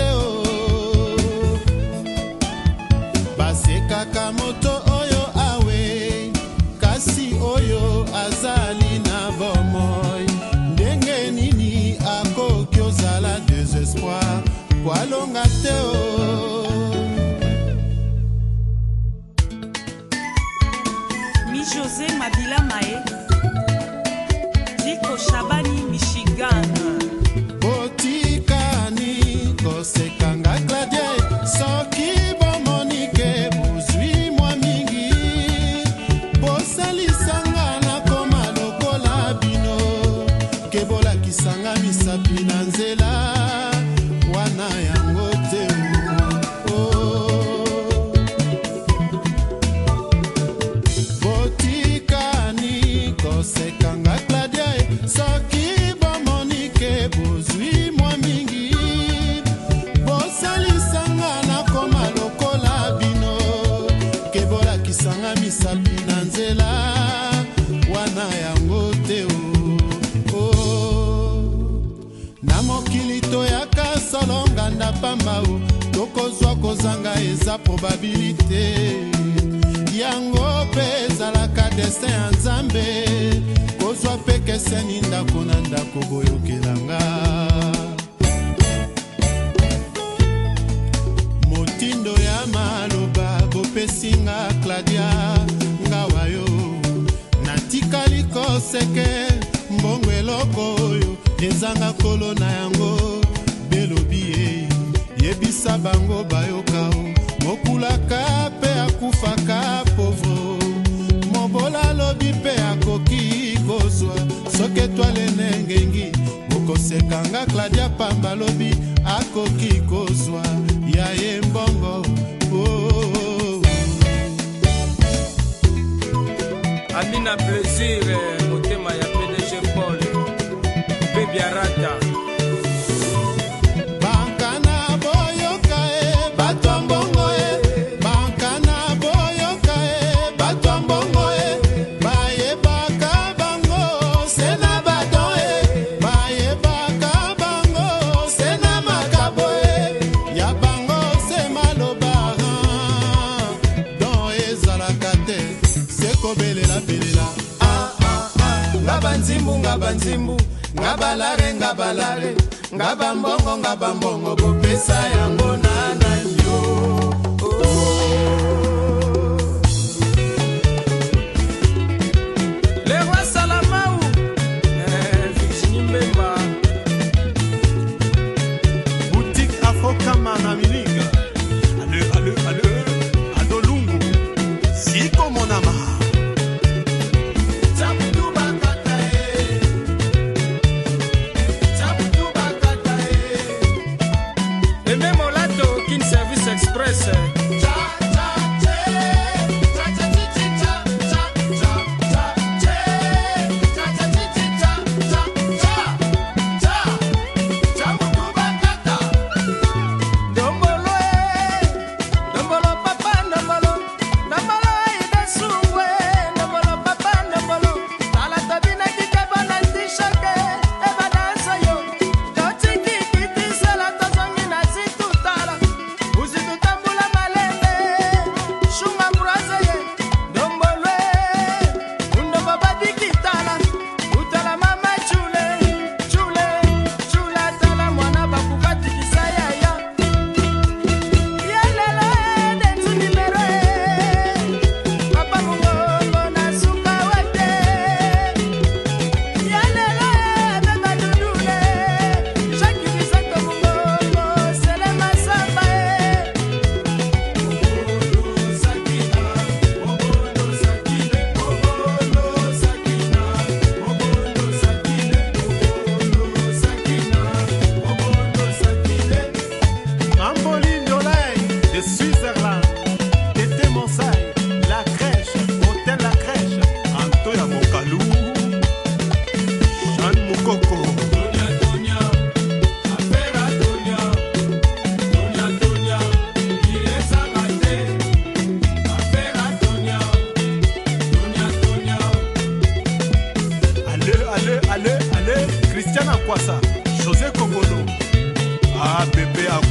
te o oh. basekaka moto oyo awe kasi oyo azali na bomoi ndenge nini akoki ozala desespoir kwalonga te o oh. pamba o tokozwa kozanga eza probabilite yango mpe ezalaka destin ya nzambe kozwa mpe keseni ndako na ndako boyokelanga motindo ya maloba bopesinga claudia ngawa yo natikali koseke mbongo eloko oyo ezanga kolo na yango yebisa bango bayoka o mokulaka mpe akufaka povre mobola alobi mpe akoki kozwa soki etwale nengengi bokosekanga cladia pamba alobi akoki kozwa ya ye mbongo oh. amina plaisir eh, motema ya pdg paul bebiarata nga banzimbu nga balare nga balare nga bambongo nga bambongo kopesa yango na nani yo oh, oh. kwasa josé kongolo apepe ah, ako